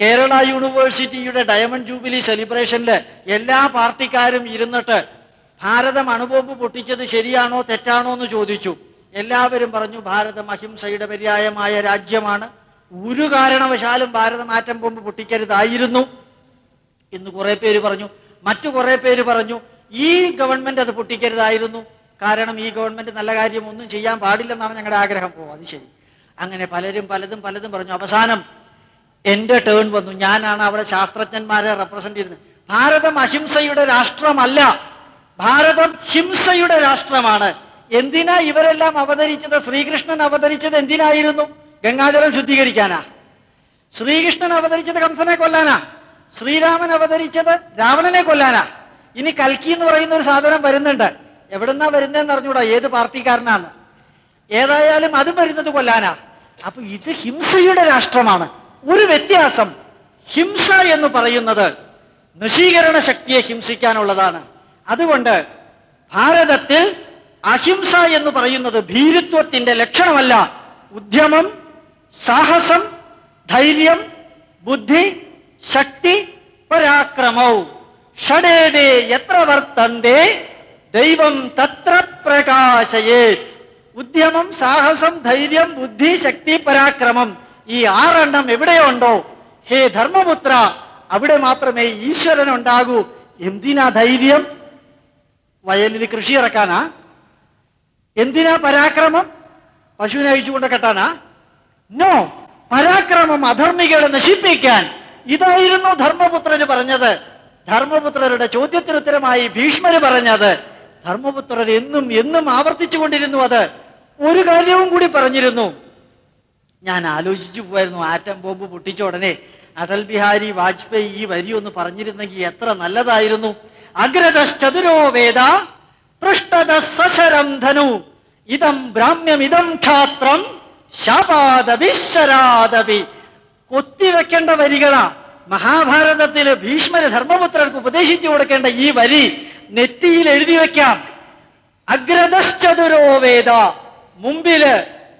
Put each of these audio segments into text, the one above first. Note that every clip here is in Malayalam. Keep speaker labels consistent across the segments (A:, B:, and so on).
A: കേരള യൂണിവേഴ്സിറ്റിയുടെ ഡയമണ്ട് ജൂബിലി സെലിബ്രേഷനിൽ എല്ലാ പാർട്ടിക്കാരും ഇരുന്നിട്ട് ഭാരതം അണുബോംബ് പൊട്ടിച്ചത് ശരിയാണോ തെറ്റാണോ എന്ന് ചോദിച്ചു. എല്ലാവരും പറഞ്ഞു ഭാരതം അഹിംസയുടെ പര്യായമായ രാജ്യമാണ്. ഒരു കാരണവശാലും ഭാരതം ആറ്റം ബോംബ് പൊട്ടിക്കരുതായിരുന്നു. എന്ന് കുറെ പേര് പറഞ്ഞു. മറ്റു കുറെ പേര് പറഞ്ഞു ഈ ഗവൺമെന്റ് അത് പൊട്ടിക്കരുതായിരുന്നു. കാരണം ഈ ഗവൺമെന്റ് നല്ല കാര്യം ഒന്നും ചെയ്യാൻ പാടില്ലെന്നാണ് ഞങ്ങളുടെ ആഗ്രഹം. ഓ അത് ശരി. അങ്ങനെ പലരും പലതും പലതും പറഞ്ഞു. അവസാനം എന്റെ ടേൺ വന്നു. ഞാനാണ് അവിടെ ശാസ്ത്രജ്ഞന്മാരെ റെപ്രസെന്റ് ചെയ്യുന്നത് ഭാരതം അഹിംസയുടെ രാഷ്ട്രമല്ല. ഭാരതം ഹിംസയുടെ രാഷ്ട്രമാണ്. എന്തിനാ ഇവരെല്ലാം അവതരിച്ചത്? ശ്രീകൃഷ്ണൻ അവതരിച്ചത് എന്തിനായിരുന്നു? ഗംഗാജലം ശുദ്ധീകരിക്കാനാ. ശ്രീകൃഷ്ണൻ അവതരിച്ചത് കംസനെ കൊല്ലാനാ. ശ്രീരാമൻ അവതരിച്ചത് രാവണനെ കൊല്ലാനാ. ഇനി കൽക്കി എന്ന് പറയുന്ന ഒരു സാധനം വരുന്നുണ്ട്. എവിടുന്നാ വരുന്നതെന്ന് അറിഞ്ഞൂടാ. ഏത് പാർട്ടിക്കാരനാന്ന്. ഏതായാലും അതും വരുന്നത് കൊല്ലാനാ. അപ്പൊ ഇത് ഹിംസയുടെ രാഷ്ട്രമാണ്. ഒരു വ്യത്യാസം. ഹിംസ എന്ന് പറയുന്നത് നശീകരണ ശക്തിയെ ഹിംസിക്കാനുള്ളതാണ്. അതുകൊണ്ട് ഭാരതത്തിൽ അഹിംസ എന്ന് പറയുന്നത് ഭീരുത്വത്തിന്റെ ലക്ഷണമല്ല. ഉദ്യമം സാഹസം ധൈര്യം ബുദ്ധി ശക്തി പരാക്രമവും. ഷടേതേ എത്ര വർത്തന്തേ ദൈവം തത്ര പ്രകാശയേ ഉദ്യമം സാഹസം ധൈര്യം ബുദ്ധി ശക്തി പരാക്രമം. ഈ ആറെണ്ണം എവിടെയുണ്ടോ ഹേ ധർമ്മപുത്ര അവിടെ മാത്രമേ ഈശ്വരൻ ഉണ്ടാകൂ എന്തിനാ ധൈര്യം? വയലിൽ കൃഷി ഇറക്കാനാ? എന്തിനാ പരാക്രമം? പശുവിനെ അഴിച്ചുകൊണ്ട് കെട്ടാനാ? നോ പരാക്രമം അധർമ്മികളെ നശിപ്പിക്കാൻ. ഇതായിരുന്നു ധർമ്മപുത്രന് പറഞ്ഞത്. ധർമ്മപുത്രരുടെ ചോദ്യത്തിന് ഉത്തരമായി ഭീഷ്മര് പറഞ്ഞത്. ധർമ്മപുത്രർ എന്നും എന്നും ആവർത്തിച്ചു കൊണ്ടിരുന്നു അത്. ഒരു കാര്യവും കൂടി പറഞ്ഞിരുന്നു. ഞാൻ ആലോചിച്ചു പോയിരുന്നു ആറ്റം ബോംബ് പൊട്ടിച്ച ഉടനെ അടൽ ബിഹാരി വാജ്പേയി ഈ വരി ഒന്ന് പറഞ്ഞിരുന്നെങ്കിൽ എത്ര നല്ലതായിരുന്നു. അഗ്രതശ്ചതുരോ വേദ പൃഷ്ടത സശരം ധനു ഇതം ബ്രാഹ്മ്യമിതം ക്ഷാത്രം ശാപാദവിശ്വരാദവി കൊത്തിവെക്കേണ്ട വരികളാ. മഹാഭാരതത്തിൽ ഭീഷ്മര് ധർമ്മപുത്രർക്ക് ഉപദേശിച്ചു കൊടുക്കേണ്ട ഈ വരി നെറ്റിയിൽ എഴുതി വെക്കാം. അഗ്രതശ്ചതുരോ വേദ മുമ്പിൽ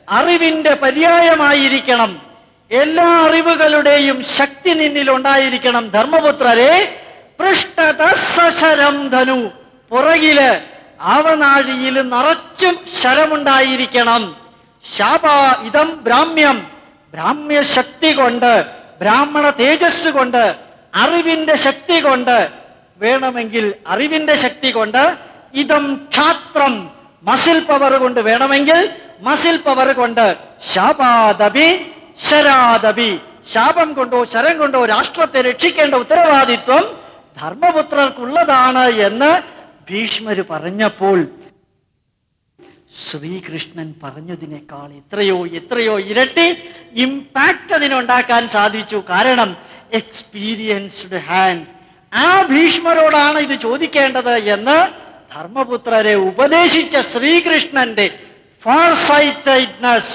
A: അറിവിന്റെ പര്യായമായിരിക്കണം. എല്ലാ അറിവുകളുടെയും ശക്തി നിന്നിൽ ഉണ്ടായിരിക്കണം. ധർമ്മപുത്രരെ പൃഷ്ഠത സശരം ധനു. പുറകിൽ ആവനാഴിയിൽ നിറച്ചും ശരമുണ്ടായിരിക്കണം. ശാപ ഇതം ബ്രാഹ്മ്യം. ബ്രാഹ്മ്യ ശക്തി കൊണ്ട് ബ്രാഹ്മണ തേജസ് കൊണ്ട് അറിവിന്റെ ശക്തി കൊണ്ട് വേണമെങ്കിൽ അറിവിന്റെ ശക്തി കൊണ്ട് ഇതം ക്ഷാത്രം മസിൽ പവർ കൊണ്ട് വേണമെങ്കിൽ മസിൽ പവർ കൊണ്ട് ശാപാദബി ശരാദബി ശാപം കൊണ്ടോ ശരം കൊണ്ടോ രാഷ്ട്രത്തെ രക്ഷിക്കേണ്ട ഉത്തരവാദിത്വം ധർമ്മപുത്രർക്കുള്ളതാണ് എന്ന് ഭീഷ്മര് പറഞ്ഞപ്പോൾ ശ്രീകൃഷ്ണൻ പറഞ്ഞതിനേക്കാൾ എത്രയോ എത്രയോ ഇരട്ടി ഇമ്പാക്ട് അതിനുണ്ടാക്കാൻ സാധിച്ചു. കാരണം എക്സ്പീരിയൻസ്ഡ് ഹാൻഡ് ആ ഭീഷ്മരോടാണ് ഇത് ചോദിക്കേണ്ടത് എന്ന് ധർമ്മപുത്രരെ ഉപദേശിച്ച ശ്രീകൃഷ്ണന്റെ farsightedness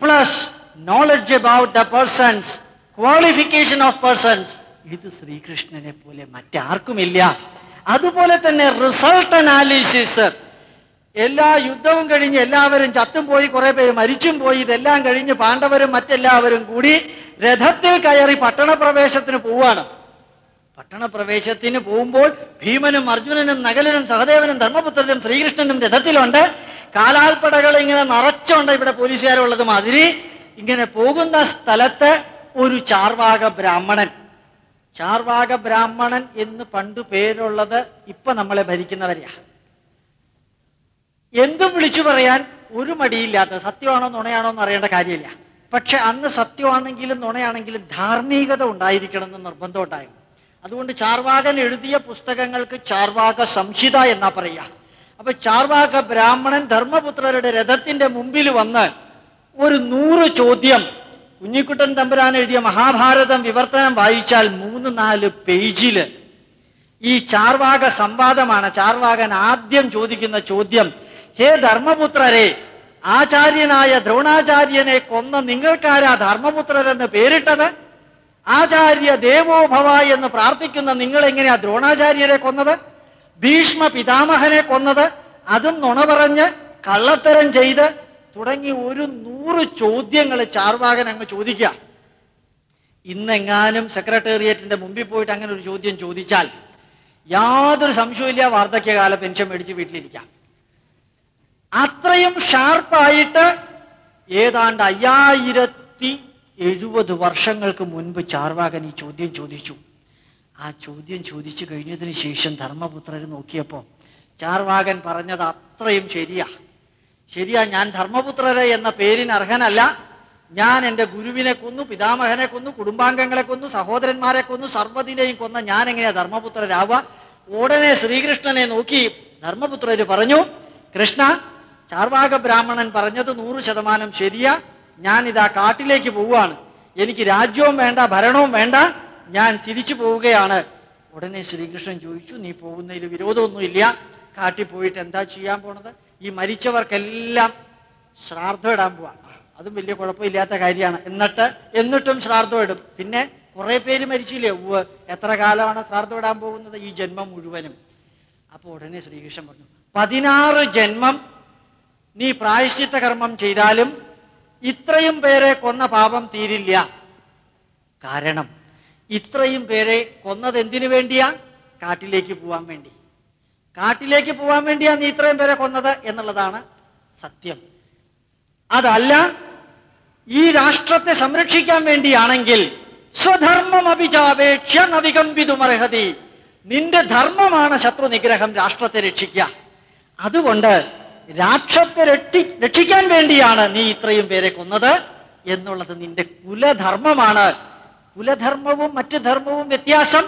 A: plus knowledge about the persons qualification of persons ഇത് ശ്രീകൃഷ്ണനെ പോലെ മറ്റാർക്കുമില്ല. അതുപോലെ തന്നെ റിസൾട്ട് അനാലിസിസ് എല്ലാ യുദ്ധവും കഴിഞ്ഞ് എല്ലാവരും ചത്തും പോയി കുറെ പേര് മരിച്ചും പോയി ഇതെല്ലാം കഴിഞ്ഞ് പാണ്ഡവരും മറ്റെല്ലാവരും കൂടി രഥത്തിൽ കയറി പട്ടണപ്രവേശത്തിന് പോവാണ് പട്ടണപ്രവേശത്തിന് പോകുമ്പോൾ ഭീമനും അർജുനനും നകലനും സഹദേവനും ധർമ്മപുത്രനും ശ്രീകൃഷ്ണനും രഥത്തിലുണ്ട്. കാലാൽപ്പടകൾ ഇങ്ങനെ നിറച്ചുണ്ട് ഇവിടെ പോലീസുകാരുള്ളത് മാതിരി. ഇങ്ങനെ പോകുന്ന സ്ഥലത്ത് ഒരു ചാർവാക ബ്രാഹ്മണൻ. ചാർവാക ബ്രാഹ്മണൻ എന്ന് പണ്ട് പേരുള്ളത് ഇപ്പൊ നമ്മളെ ഭരിക്കുന്നവരെയാ. എന്തും വിളിച്ചു പറയാൻ ഒരു മടിയില്ലാത്ത സത്യമാണോ നുണയാണോ എന്ന് അറിയേണ്ട കാര്യമില്ല. പക്ഷെ അന്ന് സത്യമാണെങ്കിലും നുണയാണെങ്കിലും ധാർമ്മികത ഉണ്ടായിരിക്കണം എന്ന് നിർബന്ധം ഉണ്ടായിരുന്നു. അതുകൊണ്ട് ചാർവാകൻ എഴുതിയ പുസ്തകങ്ങൾക്ക് ചാർവാക സംഹിത എന്നാ പറയുക. അപ്പൊ ചാർവാക ബ്രാഹ്മണൻ ധർമ്മപുത്രരുടെ രഥത്തിന്റെ മുമ്പിൽ വന്ന് ഒരു നൂറ് ചോദ്യം കുഞ്ഞിക്കുട്ടൻ തമ്പുരാൻ എഴുതിയ മഹാഭാരതം വിവർത്തനം വായിച്ചാൽ മൂന്ന് നാല് പേജിൽ ഈ ചാർവാക സംവാദമാണ്. ചാർവാകൻ ആദ്യം ചോദിക്കുന്ന ചോദ്യം ഹേ ധർമ്മപുത്രരെ ആചാര്യനായ ദ്രോണാചാര്യനെ കൊന്ന നിങ്ങൾക്കാരാ ധർമ്മപുത്രരെന്ന് പേരിട്ടത്? ആചാര്യ ദേവോഭവ എന്ന് പ്രാർത്ഥിക്കുന്ന നിങ്ങൾ എങ്ങനെയാ ദ്രോണാചാര്യരെ കൊന്നത്? ഭീഷ്മ പിതാമഹനെ കൊന്നത് അതും നുണ പറഞ്ഞ് കള്ളത്തരം ചെയ്ത് തുടങ്ങി ഒരു നൂറ് ചോദ്യങ്ങൾ ചാർവാകൻ അങ്ങ് ചോദിക്കുക. ഇന്നെങ്ങാനും സെക്രട്ടേറിയറ്റിന്റെ മുമ്പിൽ പോയിട്ട് അങ്ങനെ ഒരു ചോദ്യം ചോദിച്ചാൽ യാതൊരു സംശയമില്ല വാർദ്ധക്യകാല പെൻഷൻ മേടിച്ച് വീട്ടിലിരിക്കാം. അത്രയും ഷാർപ്പായിട്ട് ഏതാണ്ട് അയ്യായിരത്തി എഴുപത് വർഷങ്ങൾക്ക് മുൻപ് ചാർവാകൻ ഈ ചോദ്യം ചോദിച്ചു. ആ ചോദ്യം ചോദിച്ചു കഴിഞ്ഞതിന് ശേഷം ധർമ്മപുത്രർ നോക്കിയപ്പോൾ ചാർവാകൻ പറഞ്ഞത് അത്രയും ശരിയാ. ശരിയാ ഞാൻ ധർമ്മപുത്രരെ എന്ന പേരിന് അർഹനല്ല. ഞാൻ എന്റെ ഗുരുവിനെ കൊന്നു പിതാമഹനെ കൊന്നു കുടുംബാംഗങ്ങളെ കൊന്നു സഹോദരന്മാരെ കൊന്നു സർവതിനെയും കൊന്ന ഞാൻ എങ്ങനെയാ ധർമ്മപുത്രരാവുക? ഉടനെ ശ്രീകൃഷ്ണനെ നോക്കി ധർമ്മപുത്രര് പറഞ്ഞു കൃഷ്ണ ചാർവാക ബ്രാഹ്മണൻ പറഞ്ഞത് നൂറ് ശതമാനം ശരിയാ. ഞാൻ ഇതാ കാട്ടിലേക്ക് പോവുകയാണ്. എനിക്ക് രാജ്യവും വേണ്ട ഭരണവും വേണ്ട. ഞാൻ തിരിച്ചു പോവുകയാണ്. ഉടനെ ശ്രീകൃഷ്ണൻ ചോദിച്ചു നീ പോകുന്നതിൽ വിരോധമൊന്നുമില്ല. കാട്ടി പോയിട്ട് എന്താ ചെയ്യാൻ പോണത്? ഈ മരിച്ചവർക്കെല്ലാം ശ്രാദ്ധം ഇടാൻ പോവാ. അതും വലിയ കുഴപ്പമില്ലാത്ത കാര്യമാണ്. എന്നിട്ട് എന്നിട്ടും ശ്രാദ്ധം ഇടും. പിന്നെ കുറെ പേര് മരിച്ചില്ലേ? ഉവ് എത്ര കാലമാണ് ശ്രാദ്ധം ഇടാൻ പോകുന്നത്? ഈ ജന്മം മുഴുവനും. അപ്പോൾ ഉടനെ ശ്രീകൃഷ്ണൻ പറഞ്ഞു പതിനാറ് ജന്മം നീ പ്രായശ്ചിത്ത കർമ്മം ചെയ്താലും ഇത്രയും പേരെ കൊന്ന പാപം തീരില്ല. കാരണം ഇത്രയും പേരെ കൊന്നത് എന്തിനു വേണ്ടിയാ? കാട്ടിലേക്ക് പോവാൻ വേണ്ടി. കാട്ടിലേക്ക് പോവാൻ വേണ്ടിയാ നീ ഇത്രയും പേരെ കൊന്നത് എന്നുള്ളതാണ് സത്യം. അതല്ല ഈ രാഷ്ട്രത്തെ സംരക്ഷിക്കാൻ വേണ്ടിയാണെങ്കിൽ സ്വധർമ്മം അഭിചാപേക്ഷ നവികമ്പിതുമർഹതി. നിന്റെ ധർമ്മമാണ് ശത്രു നിഗ്രഹം രാഷ്ട്രത്തെ രക്ഷിക്ക. അതുകൊണ്ട് രാക്ഷത്തെ രക്ഷി രക്ഷിക്കാൻ വേണ്ടിയാണ് നീ ഇത്രയും പേരെ കൊന്നത് എന്നുള്ളത് നിന്റെ കുലധർമ്മമാണ്. കുലധർമ്മവും മറ്റു ധർമ്മവും വ്യത്യാസം.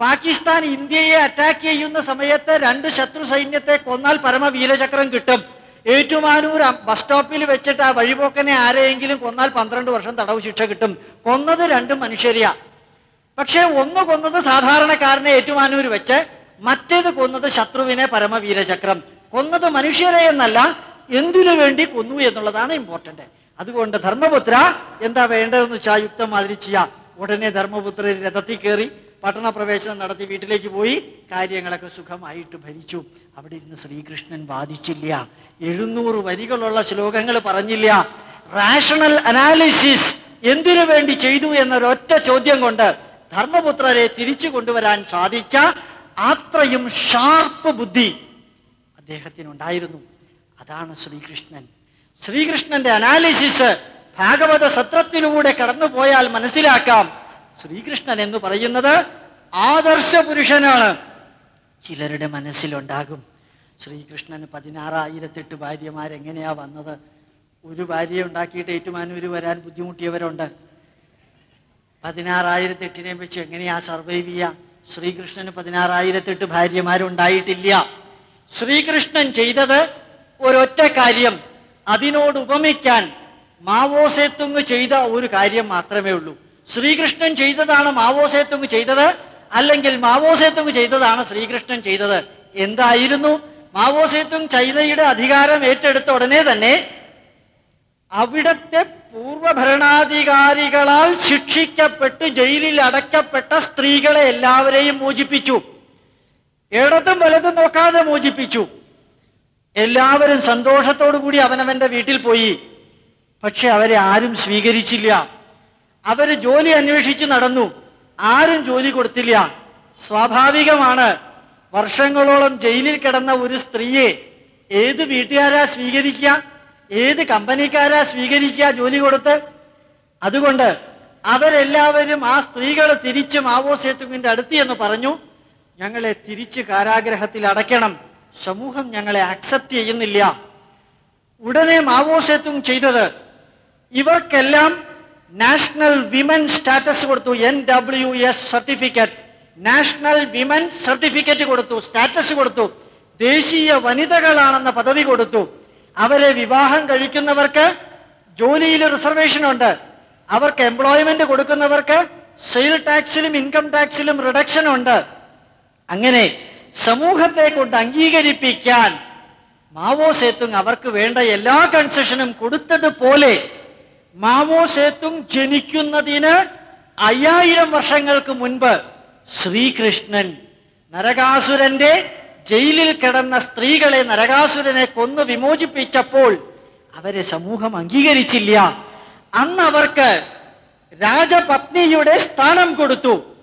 A: പാകിസ്ഥാൻ ഇന്ത്യയെ അറ്റാക്ക് ചെയ്യുന്ന സമയത്ത് രണ്ട് ശത്രു സൈന്യത്തെ കൊന്നാൽ പരമവീരചക്രം കിട്ടും. ഏറ്റുമാനൂർ ബസ് സ്റ്റോപ്പിൽ വെച്ചിട്ട് ആ വഴിപോക്കനെ ആരെയെങ്കിലും കൊന്നാൽ പന്ത്രണ്ട് വർഷം തടവ് ശിക്ഷ കിട്ടും. കൊന്നത് രണ്ടും മനുഷ്യരെയാ. പക്ഷേ ഒന്ന് കൊന്നത് സാധാരണക്കാരനെ ഏറ്റുമാനൂർ വെച്ച് മറ്റേത് കൊന്നത് ശത്രുവിനെ പരമവീരചക്രം. കൊന്നത് മനുഷ്യരെ എന്നല്ല എന്തിനു വേണ്ടി കൊന്നു എന്നുള്ളതാണ് ഇമ്പോർട്ടന്റ് അതുകൊണ്ട് ധർമ്മപുത്ര എന്താ വേണ്ടതെന്ന് വെച്ചാൽ യുക്തമാതിരി ചെയ്യാം. ഉടനെ ധർമ്മപുത്ര രഥത്തിൽ കയറി പട്ടണപ്രവേശനം നടത്തി വീട്ടിലേക്ക് പോയി കാര്യങ്ങളൊക്കെ സുഖമായിട്ട് ഭരിച്ചു. അവിടെ ഇരുന്ന് ശ്രീകൃഷ്ണൻ വാദിച്ചില്ല. എഴുന്നൂറ് വരികളുള്ള ശ്ലോകങ്ങൾ പറഞ്ഞില്ല. റാഷണൽ അനാലിസിസ് എന്തിനു വേണ്ടി ചെയ്തു എന്നൊരൊറ്റ ചോദ്യം കൊണ്ട് ധർമ്മപുത്രരെ തിരിച്ചു കൊണ്ടുവരാൻ സാധിച്ച അത്രയും ഷാർപ്പ് ബുദ്ധി അദ്ദേഹത്തിനുണ്ടായിരുന്നു. അതാണ് ശ്രീകൃഷ്ണൻ. ശ്രീകൃഷ്ണന്റെ അനാലിസിസ് ഭാഗവത സത്രത്തിലൂടെ കടന്നുപോയാൽ മനസ്സിലാക്കാം. ശ്രീകൃഷ്ണൻ എന്ന് പറയുന്നത് ആദർശ പുരുഷനാണ്. ചിലരുടെ മനസ്സിലുണ്ടാകും. ശ്രീകൃഷ്ണന് പതിനാറായിരത്തെട്ട് ഭാര്യമാരെങ്ങനെയാ വന്നത്? ഒരു ഭാര്യ ഉണ്ടാക്കിയിട്ട് ഏറ്റുമാനൂര് വരാൻ ബുദ്ധിമുട്ടിയവരുണ്ട്. പതിനാറായിരത്തെട്ടിനെ വെച്ച് എങ്ങനെയാ സർവൈവ് ചെയ്യാം? ശ്രീകൃഷ്ണന് പതിനാറായിരത്തെട്ട് ഭാര്യമാരുണ്ടായിട്ടില്ല. ശ്രീകൃഷ്ണൻ ചെയ്തത് ഒരൊറ്റ കാര്യം. അതിനോട് ഉപമിക്കാൻ മാവോസേത്തുങ് ചെയ്ത ഒരു കാര്യം മാത്രമേ ഉള്ളൂ. ശ്രീകൃഷ്ണൻ ചെയ്തതാണ് മാവോസേത്തുങ് ചെയ്തത് അല്ലെങ്കിൽ മാവോസേത്തുങ് ചെയ്തതാണ് ശ്രീകൃഷ്ണൻ ചെയ്തത്? എന്തായിരുന്നു? മാവോസേത്തുങ് ചൈനയുടെ അധികാരം ഏറ്റെടുത്ത ഉടനെ തന്നെ അവിടത്തെ പൂർവഭരണാധികാരികളാൽ ശിക്ഷിക്കപ്പെട്ട് ജയിലിൽ അടക്കപ്പെട്ട സ്ത്രീകളെ എല്ലാവരെയും മോചിപ്പിച്ചു. ഇടതും വലതും നോക്കാതെ മോചിപ്പിച്ചു. എല്ലാവരും സന്തോഷത്തോടു കൂടി അവനവന്റെ വീട്ടിൽ പോയി. പക്ഷെ അവരെ ആരും സ്വീകരിച്ചില്ല. അവർ ജോലി അന്വേഷിച്ച് നടന്നു. ആരും ജോലി കൊടുത്തില്ല. സ്വാഭാവികമാണ്. വർഷങ്ങളോളം ജയിലിൽ കിടന്ന ഒരു സ്ത്രീയെ ഏത് വീട്ടുകാരാ സ്വീകരിക്കുക? ഏത് കമ്പനിക്കാരാ സ്വീകരിക്കുക ജോലി കൊടുത്ത്? അതുകൊണ്ട് അവരെല്ലാവരും ആ സ്ത്രീകൾ തിരിച്ച് മാവോ സേത്തുവിന്റെ അടുത്ത് എന്ന് പറഞ്ഞു ഞങ്ങളെ തിരിച്ച് കാരാഗ്രഹത്തിൽ അടയ്ക്കണം. സമൂഹം ഞങ്ങളെ അക്സെപ്റ്റ് ചെയ്യുന്നില്ല. ഉടനെ മാവോ സേതുങ് ചെയ്തത് ഇവർക്കെല്ലാം നാഷണൽ വിമൻ സ്റ്റാറ്റസ് കൊടുത്തു N W S certificate. National women certificate കൊടുത്തു സ്റ്റാറ്റസ് കൊടുത്തു. ദേശീയ വനിതകളാണെന്ന പദവി കൊടുത്തു. അവരെ വിവാഹം കഴിക്കുന്നവർക്ക് ജോലിയിൽ റിസർവേഷൻ ഉണ്ട്. അവർക്ക് എംപ്ലോയ്മെന്റ് കൊടുക്കുന്നവർക്ക് സെയിൽ ടാക്സിലും ഇൻകം ടാക്സിലും റിഡക്ഷൻ ഉണ്ട്. അങ്ങനെ സമൂഹത്തെ കൊണ്ട് അംഗീകരിപ്പിക്കാൻ മാവോ സേത്തുങ് അവർക്ക് വേണ്ട എല്ലാ കൺസെഷനും കൊടുത്തതുപോലെ മാവോ സേത്തുങ് ജനിക്കുന്നതിന് അയ്യായിരം വർഷങ്ങൾക്ക് മുൻപ് ശ്രീകൃഷ്ണൻ നരകാസുരന്റെ ജയിലിൽ കിടന്ന സ്ത്രീകളെ നരകാസുരനെ കൊന്നു വിമോചിപ്പിച്ചപ്പോൾ അവരെ സമൂഹം അംഗീകരിച്ചില്ല. അന്ന് അവർക്ക് രാജപത്നിയുടെ സ്ഥാനം കൊടുത്തു.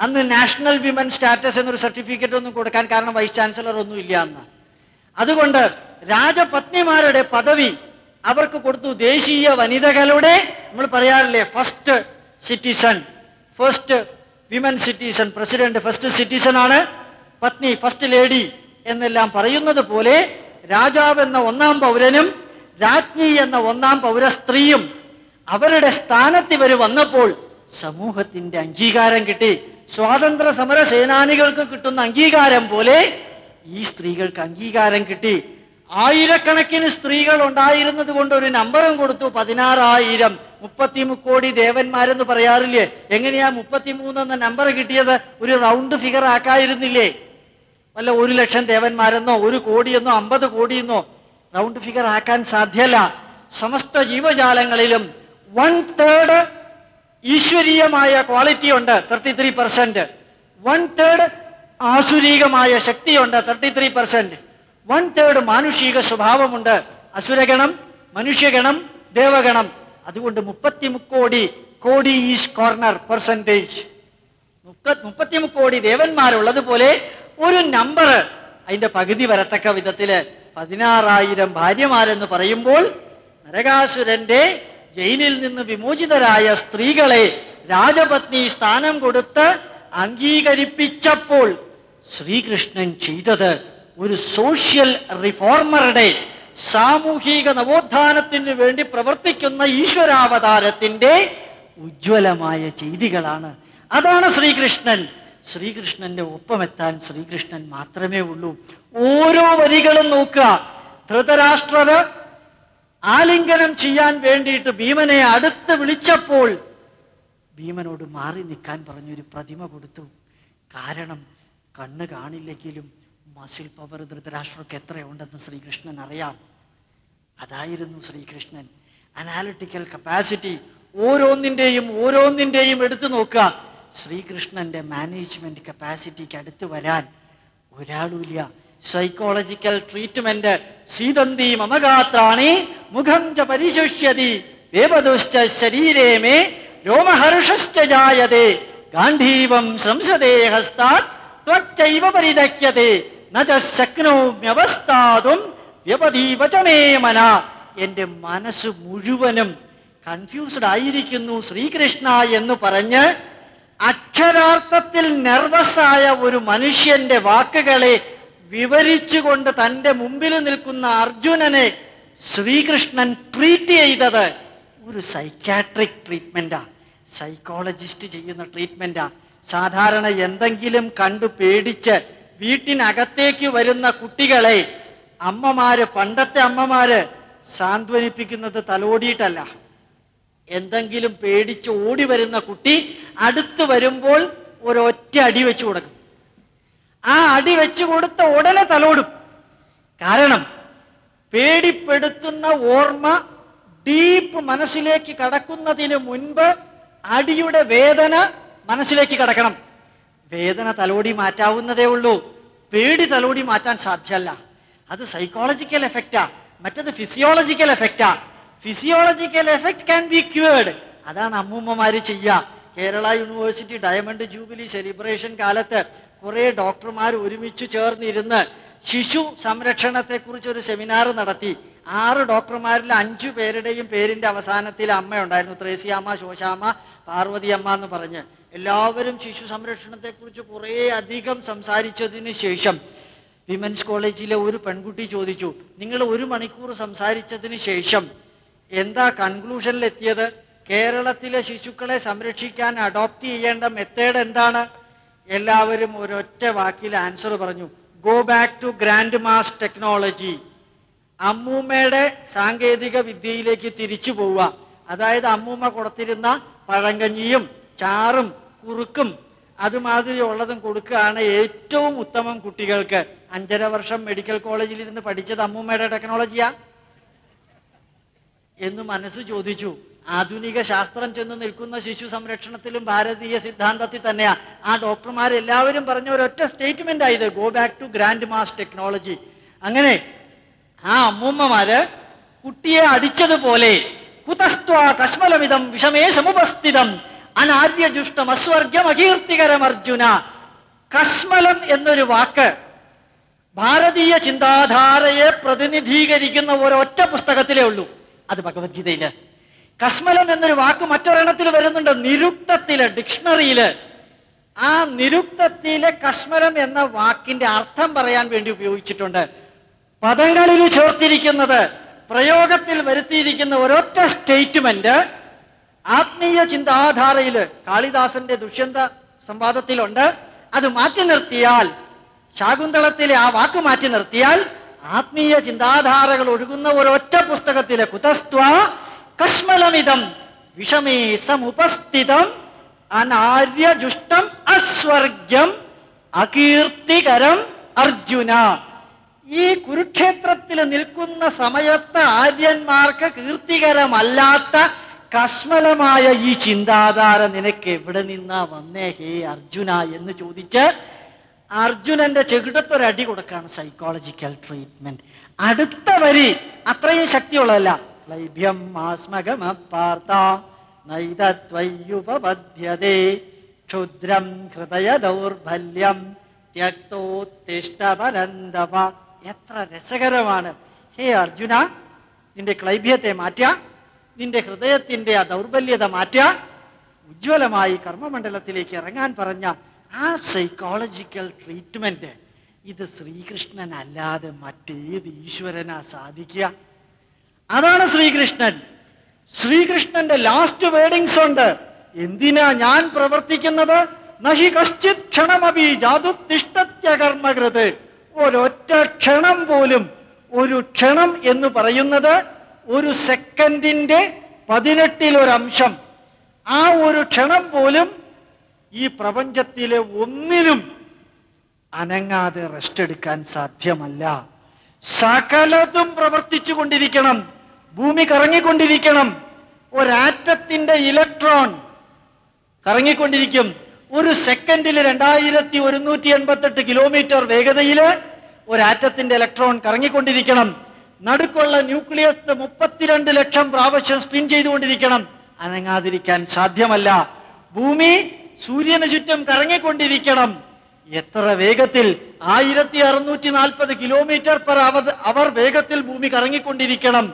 A: അന്ന് നാഷണൽ വിമൻ സ്റ്റാറ്റസ് എന്നൊരു സർട്ടിഫിക്കറ്റ് ഒന്നും കൊടുക്കാൻ കാരണം വൈസ് ചാൻസലർ ഒന്നും ഇല്ല അന്ന്. അതുകൊണ്ട് രാജപത്നിമാരുടെ പദവി അവർക്ക് കൊടുത്തു ദേശീയ വനിതകളുടെ നമ്മൾ പറയാറില്ലേ first citizen first women citizen president first citizen ആണ്. പത്നി ഫസ്റ്റ് ലേഡി എന്നെല്ലാം പറയുന്നത് പോലെ രാജാവ് എന്ന ഒന്നാം പൗരനും രാജ്ഞി എന്ന ഒന്നാം പൗര സ്ത്രീയും അവരുടെ സ്ഥാനത്ത് ഇവർ വന്നപ്പോൾ സമൂഹത്തിന്റെ അംഗീകാരം കിട്ടി. സ്വാതന്ത്ര്യ സമര സേനാനികൾക്ക് കിട്ടുന്ന അംഗീകാരം പോലെ ഈ സ്ത്രീകൾക്ക് അംഗീകാരം കിട്ടി. ആയിരക്കണക്കിന് സ്ത്രീകൾ ഉണ്ടായിരുന്നത് കൊണ്ട് ഒരു നമ്പറും കൊടുത്തു പതിനാറായിരം. മുപ്പത്തി കോടി ദേവന്മാരെന്ന് പറയാറില്ലേ? എങ്ങനെയാ എന്ന നമ്പർ കിട്ടിയത്? ഒരു റൗണ്ട് ഫിഗർ ആക്കായിരുന്നില്ലേ? വല്ല ഒരു ലക്ഷം ദേവന്മാരെന്നോ ഒരു കോടിയെന്നോ അമ്പത് കോടിയെന്നോ റൗണ്ട് ഫിഗർ ആക്കാൻ സാധ്യല്ല. സമസ്ത ജീവജാലങ്ങളിലും വൺ തേർഡ് ഈശ്വരീയമായ ക്വാളിറ്റി ഉണ്ട് thirty three percent one third ആസുരീകമായ ശക്തിയുണ്ട് thirty three percent one third മാനുഷിക സ്വഭാവമുണ്ട്. അസുരഗണം മനുഷ്യഗണം ദേവഗണം. അതുകൊണ്ട് മുപ്പത്തി മുക്കോടി കോടി ഈസ് കോർണർ പെർസെന്റേജ്. മുപ്പത്തി മുക്കോടി ദേവന്മാരുള്ളതുപോലെ ഒരു നമ്പർ അതിന്റെ പകുതി വരത്തക്ക വിധത്തിൽ പതിനാറായിരം ഭാര്യമാരെന്ന് പറയുമ്പോൾ നരകാസുരന്റെ ജയിലിൽ നിന്ന് വിമോചിതരായ സ്ത്രീകളെ രാജപത്നി സ്ഥാനം കൊടുത്ത് അംഗീകരിപ്പിച്ചപ്പോൾ ശ്രീകൃഷ്ണൻ ചെയ്തത് ഒരു സോഷ്യൽ റിഫോർമറുടെ സാമൂഹിക നവോത്ഥാനത്തിന് വേണ്ടി പ്രവർത്തിക്കുന്ന ഈശ്വരാവതാരത്തിന്റെ ഉജ്ജ്വലമായ ചെയ്തികളാണ്. അതാണ് ശ്രീകൃഷ്ണൻ. ശ്രീകൃഷ്ണന്റെ ഒപ്പമെത്താൻ ശ്രീകൃഷ്ണൻ മാത്രമേ ഉള്ളൂ. ഓരോ വരികളും നോക്കുക. ധൃതരാഷ്ട്രര് ആലിംഗനം ചെയ്യാൻ വേണ്ടിയിട്ട് ഭീമനെ അടുത്ത് വിളിച്ചപ്പോൾ ഭീമനോട് മാറി നിൽക്കാൻ പറഞ്ഞൊരു പ്രതിമ കൊടുത്തു. കാരണം കണ്ണ് കാണില്ലെങ്കിലും മസിൽ പവർ ധൃതരാഷ്ട്രക്ക് എത്രയുണ്ടെന്ന് ശ്രീകൃഷ്ണൻ അറിയാം. അതായിരുന്നു ശ്രീകൃഷ്ണൻ. അനാലിറ്റിക്കൽ കപ്പാസിറ്റി ഓരോന്നിന്റെയും ഓരോന്നിന്റെയും എടുത്തു നോക്കുക. ശ്രീകൃഷ്ണന്റെ മാനേജ്മെന്റ് കപ്പാസിറ്റിക്ക് അടുത്ത് വരാൻ ഒരാളുമില്ല. സൈക്കോളജിക്കൽ ട്രീറ്റ്മെന്റ് സീതന്തി മമഗാത്രാണി മുഖം ച പരിശുഷ്യതി ദേവദുശ്ച ശരീരേ ജായതേ ഗാന്ധീവം സംസദേ ഹസ്താത് ത്വച്ചൈവ പരിദഹ്യതേ ന ച ശക്നോമ്യവസ്ഥാതും വ്യപതീവചമേ മന. എന്റെ മനസ്സ് മുഴുവനും കൺഫ്യൂസ്ഡ് ആയിരിക്കുന്നു ശ്രീകൃഷ്ണ എന്ന് പറഞ്ഞ് അക്ഷരാർത്ഥത്തിൽ നെർവസായ ഒരു മനുഷ്യന്റെ വാക്കുകളെ വിവരിച്ചുകൊണ്ട് തന്റെ മുമ്പിൽ നിൽക്കുന്ന അർജുനനെ ശ്രീകൃഷ്ണൻ ട്രീറ്റ് ചെയ്തത് ഒരു സൈക്കാട്രിക് ട്രീറ്റ്മെന്റാ സൈക്കോളജിസ്റ്റ് ചെയ്യുന്ന ട്രീറ്റ്മെന്റാ സാധാരണ എന്തെങ്കിലും കണ്ടു പേടിച്ച് വീട്ടിനകത്തേക്ക് വരുന്ന കുട്ടികളെ അമ്മമാര് പണ്ടത്തെ അമ്മമാര് സാന്ത്വനിപ്പിക്കുന്നത് തലോടിയിട്ടല്ല. എന്തെങ്കിലും പേടിച്ച് ഓടി വരുന്ന കുട്ടി അടുത്ത് വരുമ്പോൾ ഒരൊറ്റ അടി വെച്ചു കൊടുക്കും. ആ അടി വെച്ചു കൊടുത്ത ഉടനെ തലോടും. കാരണം പേടിപ്പെടുത്തുന്ന ഓർമ്മ ഡീപ്പ് മനസ്സിലേക്ക് കടക്കുന്നതിന് മുൻപ് അടിയുടെ വേദന മനസ്സിലേക്ക് കടക്കണം. വേദന തലോടി മാറ്റാവുന്നതേ ഉള്ളൂ. പേടി തലോടി മാറ്റാൻ സാധ്യമല്ല. അത് സൈക്കോളജിക്കൽ എഫക്റ്റാ മറ്റത് physiological എഫക്റ്റാ physiological effect can be cured അതാണ് അമ്മൂമ്മമാര് ചെയ്യുക Kerala university diamond jubilee celebration കാലത്ത് കുറെ ഡോക്ടർമാർ ഒരുമിച്ച് ചേർന്നിരുന്ന് ശിശു സംരക്ഷണത്തെക്കുറിച്ച് ഒരു സെമിനാർ നടത്തി. ആറ് ഡോക്ടർമാരിൽ അഞ്ചു പേരുടെയും പേരിന്റെ അവസാനത്തിൽ അമ്മയുണ്ടായിരുന്നു. ത്രേസ്യാമ്മ ശോശാമ്മ പാർവതി അമ്മ എന്ന് പറഞ്ഞ്. എല്ലാവരും ശിശു സംരക്ഷണത്തെക്കുറിച്ച് കുറേ അധികം സംസാരിച്ചതിന് ശേഷം വിമൻസ് കോളേജിലെ ഒരു പെൺകുട്ടി ചോദിച്ചു നിങ്ങൾ ഒരു മണിക്കൂർ സംസാരിച്ചതിന് ശേഷം എന്താ കൺക്ലൂഷനിലെത്തിയത്? കേരളത്തിലെ ശിശുക്കളെ സംരക്ഷിക്കാൻ അഡോപ്റ്റ് ചെയ്യേണ്ട മെത്തേഡ് എന്താണ്? എല്ലാവരും ഒരൊറ്റ വാക്കിൽ ആൻസർ പറഞ്ഞു go back to grandma's technology അമ്മൂമ്മയുടെ സാങ്കേതിക വിദ്യയിലേക്ക് തിരിച്ചു പോവുക. അതായത് അമ്മൂമ്മ കൊടുത്തിരുന്ന പഴങ്കഞ്ഞിയും ചാറും കുറുക്കും അതുമാതിരി ഉള്ളതും കൊടുക്കുകയാണ് ഏറ്റവും ഉത്തമം കുട്ടികൾക്ക്. അഞ്ചര വർഷം മെഡിക്കൽ കോളേജിൽ ഇരുന്ന് പഠിച്ചത് അമ്മൂമ്മയുടെ ടെക്നോളജിയാ എന്ന് മനസ്സ് ചോദിച്ചു. ആധുനിക ശാസ്ത്രം ചെന്ന് നിൽക്കുന്ന ശിശു സംരക്ഷണത്തിലും ഭാരതീയ സിദ്ധാന്തത്തിൽ തന്നെയാ. ആ ഡോക്ടർമാരെല്ലാവരും പറഞ്ഞ ഒരൊറ്റ സ്റ്റേറ്റ്മെന്റ് ആയത് go back to grandma's technology അങ്ങനെ ആ അമ്മൂമ്മമാര് കുട്ടിയെ അടിച്ചതുപോലെ കുതസ്ത്വാ കശ്മലമിതം വിഷമേ സമുപസ്ഥിതം അനാര്യജുഷ്ടം അസ്വർഗ്യം അകീർത്തികരം അർജുന കശ്മലം എന്നൊരു വാക്ക് ഭാരതീയ ചിന്താധാരയെ പ്രതിനിധീകരിക്കുന്ന ഒരൊറ്റ പുസ്തകത്തിലേ ഉള്ളൂ. അത് ഭഗവത്ഗീതയിൽ. കശ്മലം എന്നൊരു വാക്ക് മറ്റൊരെണ്ണത്തിൽ വരുന്നുണ്ട്. നിരുക്തത്തിൽ ഡിക്ഷണറിയിൽ. ആ നിരുക്തത്തിലെ കശ്മലം എന്ന വാക്കിന്റെ അർത്ഥം പറയാൻ വേണ്ടി ഉപയോഗിച്ചിട്ടുണ്ട്. പദങ്ങളിൽ ചേർത്തിരിക്കുന്നത് പ്രയോഗത്തിൽ വരുത്തിയിരിക്കുന്ന ഒരൊറ്റ സ്റ്റേറ്റ്മെന്റ് ആത്മീയ ചിന്താധാരയിൽ കാളിദാസന്റെ ദുഷ്യന്ത സംവാദത്തിലുണ്ട്. അത് മാറ്റി നിർത്തിയാൽ ശാകുന്തളത്തിലെ ആ വാക്ക് മാറ്റി നിർത്തിയാൽ ആത്മീയ ചിന്താധാരകൾ ഒഴുകുന്ന ഒരൊറ്റ പുസ്തകത്തിലെ കുതസ്ത്വ കശ്മലമിതം വിഷമേ സമുപസ്ഥിതം അനാര്യജുഷ്ടം അസ്വർഗ്യം അകീർത്തികരം അർജുന. ഈ കുരുക്ഷേത്രത്തിൽ നിൽക്കുന്ന സമയത്ത് ആര്യന്മാർക്ക് കീർത്തികരമല്ലാത്ത കശ്മലമായ ഈ ചിന്താധാര നിനക്ക് എവിടെ നിന്നാ വന്നേ? ഹേ അർജുന എന്ന് ചോദിച്ച് അർജുനന്റെ ചെകിടത്തൊരടി കൊടുക്കാണ് സൈക്കോളജിക്കൽ ട്രീറ്റ്മെന്റ് അടുത്ത വരി അത്രയും ശക്തിയുള്ളതല്ല. ലൈഭ്യം ആസ്മകമപ്പാർത്ത നൈതത്വയ്യുപപദ്യതേ ക്ഷുദ്രം ഹൃദയ ദൗർബല്യം ത്യക്തോത്തിഷ്ടപരന്തവ എത്ര രസകരമാണ്. ഹേ അർജുന നിന്റെ ക്ലൈബ്യത്തെ മാറ്റുക നിന്റെ ഹൃദയത്തിന്റെ ആ ദൗർബല്യത മാറ്റ ഉജ്ജ്വലമായി കർമ്മമണ്ഡലത്തിലേക്ക് ഇറങ്ങാൻ പറഞ്ഞ ആ സൈക്കോളജിക്കൽ ട്രീറ്റ്മെന്റ് ഇത് ശ്രീകൃഷ്ണൻ അല്ലാതെ മറ്റേത് ഈശ്വരനാ സാധിക്കുക. അതാണ് ശ്രീകൃഷ്ണൻ. ശ്രീകൃഷ്ണന്റെ ലാസ്റ്റ് വേർഡിങ്സ് ഉണ്ട്. എന്തിനാ ഞാൻ പ്രവർത്തിക്കുന്നത്? നഹി കശ്ചിത് ക്ഷണമപി ജാതുത്തിഷ്ടത്യകർമ്മകൃത് ഒരൊറ്റ ക്ഷണം പോലും ഒരു ക്ഷണം എന്ന് പറയുന്നത് ഒരു സെക്കൻഡിന്റെ പതിനെട്ടിലൊരംശം. ആ ഒരു ക്ഷണം പോലും ഈ പ്രപഞ്ചത്തിലെ ഒന്നിനും അനങ്ങാതെ റെസ്റ്റ് എടുക്കാൻ സാധ്യമല്ല. സകലതും പ്രവർത്തിച്ചു കൊണ്ടിരിക്കണം ഭൂമി കറങ്ങിക്കൊണ്ടിരിക്കണം. ഒരാറ്റത്തിന്റെ ഇലക്ട്രോൺ കറങ്ങിക്കൊണ്ടിരിക്കും. ഒരു സെക്കൻഡിൽ രണ്ടായിരത്തി ഒരുന്നൂറ്റി എൺപത്തെട്ട് കിലോമീറ്റർ വേഗതയിൽ ഒരാറ്റത്തിന്റെ ഇലക്ട്രോൺ കറങ്ങിക്കൊണ്ടിരിക്കണം. നടുക്കുള്ള ന്യൂക്ലിയസ് മുപ്പത്തിരണ്ട് ലക്ഷം പ്രാവശ്യം സ്പിൻ ചെയ്തുകൊണ്ടിരിക്കണം. അനങ്ങാതിരിക്കാൻ സാധ്യമല്ല. ഭൂമി സൂര്യന് ചുറ്റും കറങ്ങിക്കൊണ്ടിരിക്കണം. എത്ര വേഗത്തിൽ ആയിരത്തി അറുന്നൂറ്റി നാൽപ്പത് കിലോമീറ്റർ പെർ അവർ അവർ വേഗത്തിൽ ഭൂമി കറങ്ങിക്കൊണ്ടിരിക്കണം.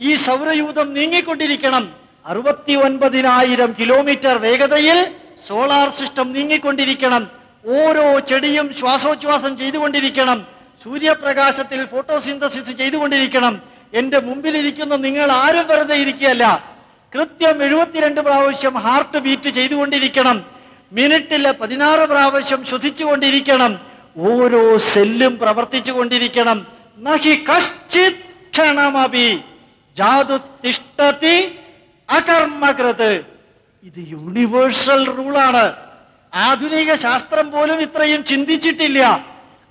A: ഈ സൗരയൂഥം നീങ്ങിക്കൊണ്ടിരിക്കണം. അറുപത്തി ഒൻപതിനായിരം കിലോമീറ്റർ വേഗതയിൽ സോളാർ സിസ്റ്റം നീങ്ങിക്കൊണ്ടിരിക്കണം. ഓരോ ചെടിയും ശ്വാസോച്ഛ്വാസം ചെയ്തുകൊണ്ടിരിക്കണം. സൂര്യപ്രകാശത്തിൽ ഫോട്ടോസിന്തസിസ് ചെയ്തുകൊണ്ടിരിക്കണം. എന്റെ മുമ്പിലിരിക്കുന്ന നിങ്ങൾ ആരും വെറുതെ ഇരിക്കുകയല്ല. കൃത്യം എഴുപത്തിരണ്ട് പ്രാവശ്യം ഹാർട്ട് ബീറ്റ് ചെയ്തുകൊണ്ടിരിക്കണം. മിനിറ്റിൽ പതിനാറ് പ്രാവശ്യം ശ്വസിച്ചുകൊണ്ടിരിക്കണം. ഓരോ സെല്ലും പ്രവർത്തിച്ചു കൊണ്ടിരിക്കണം നഹി അകർമ്മകൃത്. ഇത് യൂണിവേഴ്സൽ റൂളാണ് ആധുനിക ശാസ്ത്രം പോലും ഇത്രയും ചിന്തിച്ചിട്ടില്ല.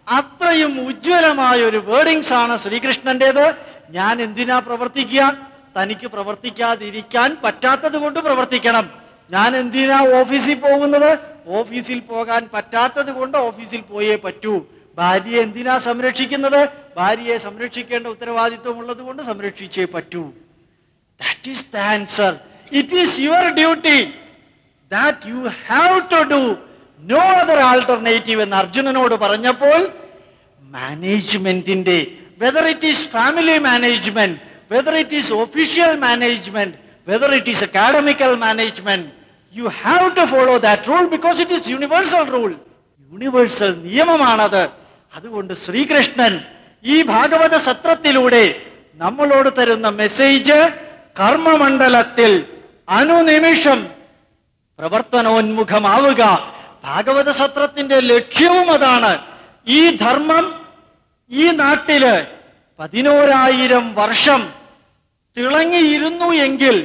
A: അത്രയും ഉജ്ജ്വലമായ ഒരു വേർഡിങ്സ് ആണ് ശ്രീകൃഷ്ണന്റേത്. ഞാൻ എന്തിനാ പ്രവർത്തിക്കുക? തനിക്ക് പ്രവർത്തിക്കാതിരിക്കാൻ പറ്റാത്തത് കൊണ്ട് പ്രവർത്തിക്കണം. ഞാൻ എന്തിനാ ഓഫീസിൽ പോകുന്നത്? ഓഫീസിൽ പോകാൻ പറ്റാത്തത് കൊണ്ട് ഓഫീസിൽ പോയേ പറ്റൂ. ഭാര്യയെ എന്തിനാ സംരക്ഷിക്കുന്നത്? ഭാര്യയെ സംരക്ഷിക്കേണ്ട ഉത്തരവാദിത്വം ഉള്ളത് കൊണ്ട് സംരക്ഷിച്ചേ പറ്റൂ. That is the answer it is your duty that you have to do no other alternative എന്ന് അർജുനനോട് പറഞ്ഞപ്പോൾ മാനേജ്മെന്റിന്റെ whether it is family management whether it is official management whether it is academical management you have to follow that rule because it is universal rule universal നിയമമാണത്. അതുകൊണ്ട് ശ്രീകൃഷ്ണൻ ഈ ഭാഗവത സത്രത്തിലൂടെ നമ്മളോട് തരുന്ന മെസ്സേജ് കർമ്മമണ്ഡലത്തിൽ അനുനിമിഷം പ്രവർത്തനോന്മുഖമാവുക. ഭാഗവത സത്രത്തിന്റെ ലക്ഷ്യവും അതാണ്. ഈ ധർമ്മം ഈ നാട്ടിൽ പതിനോരായിരം വർഷം തിളങ്ങിയിരുന്നു എങ്കിൽ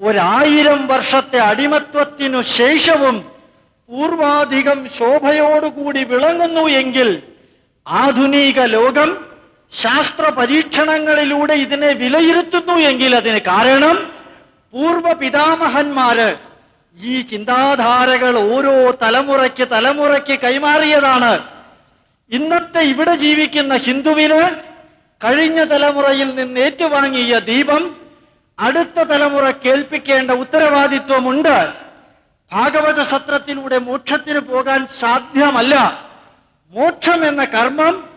A: ഒരായിരം വർഷത്തെ അടിമത്വത്തിനു ശേഷവും പൂർവാധികം ശോഭയോടുകൂടി വിളങ്ങുന്നു എങ്കിൽ ആധുനിക ലോകം ശാസ്ത്ര പരീക്ഷണങ്ങളിലൂടെ ഇതിനെ വിലയിരുത്തുന്നു എങ്കിൽ അതിന് കാരണം പൂർവ പിതാമഹന്മാര് ഈ ചിന്താധാരകൾ ഓരോ തലമുറയ്ക്ക് തലമുറയ്ക്ക് കൈമാറിയതാണ്. ഇന്നത്തെ ഇവിടെ ജീവിക്കുന്ന ഹിന്ദുവിന് കഴിഞ്ഞ തലമുറയിൽ നിന്ന് ഏറ്റുവാങ്ങിയ ദീപം അടുത്ത തലമുറ കേൾപ്പിക്കേണ്ട ഉത്തരവാദിത്വമുണ്ട്. ഭാഗവത സത്രത്തിലൂടെ മോക്ഷത്തിന് പോകാൻ സാധ്യമല്ല. മോക്ഷം എന്ന കർമ്മം